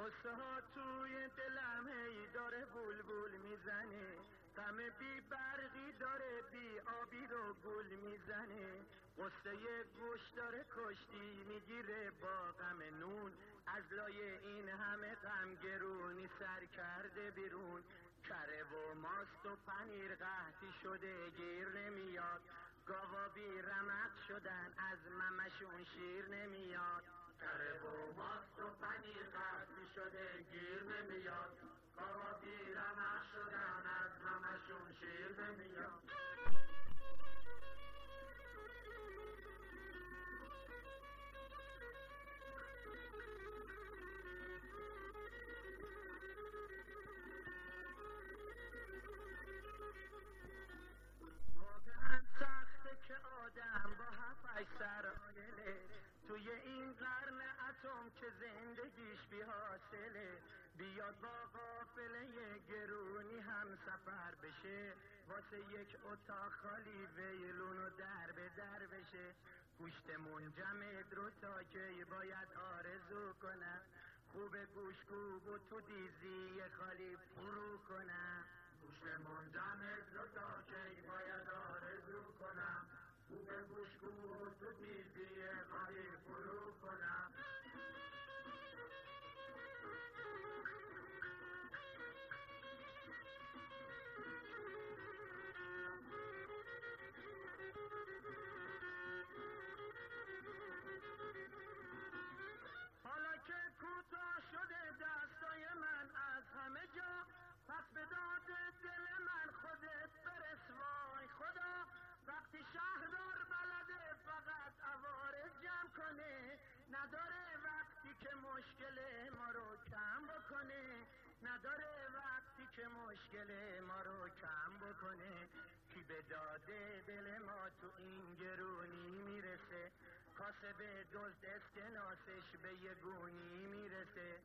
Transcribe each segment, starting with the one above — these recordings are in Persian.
قصه ها توی دلم هی داره بول می‌زنه. غم بی برقی داره بی آبی رو گل می‌زنه. قصه گوش داره کشتی می‌گیره با غم نون. از لای این همه غم گرونی سر کرده بیرون. کره و ماست و پنیر قهدی شده گیر نمیاد. گاوا بی رمق شدن از ممشون شیر نمیاد. کره و ماست و پنیر قهدی شده گیر نمیاد. زندگیش بی حاصله. بیاد با قافله گرونی هم سفر بشه. واسه یک اتاق خالی ویلون و در به در بشه. گوشت منجمد رو تا که باید آرزو کنم. خوب گوشکوب و تو دیزی خالی فرو کنم. گوشت منجمد رو تا که باید آرزو کنم. خوب گوشکوب تو دیزی مشکل ما رو کم بکنه. کی به داده دل ما تو این گرونی می‌رسه. کاسب دزد اسکناسش به یه گونی می‌رسه.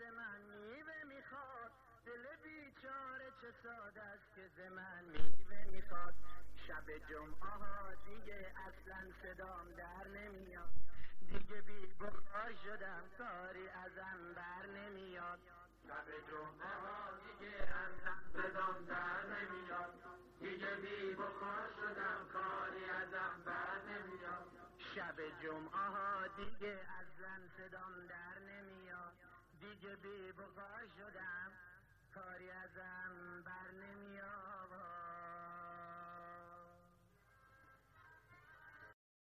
ز من میوه می‌خواد. دل بیچاره چه ساده است که ز من میوه می‌خواد. شب جمعه ها دیگه اصلا صدام در نمیاد. دیگه بی بخار شدم کاری ازم بر نمیاد. شب جمعه ها دیگه ازم صدام در نمیاد. دیگه بی بخار شدم کاری ازم بر نمیاد. شب جمعه ها دیگه اصلا صدام در نمیاد. دیگه بی بخار شدم.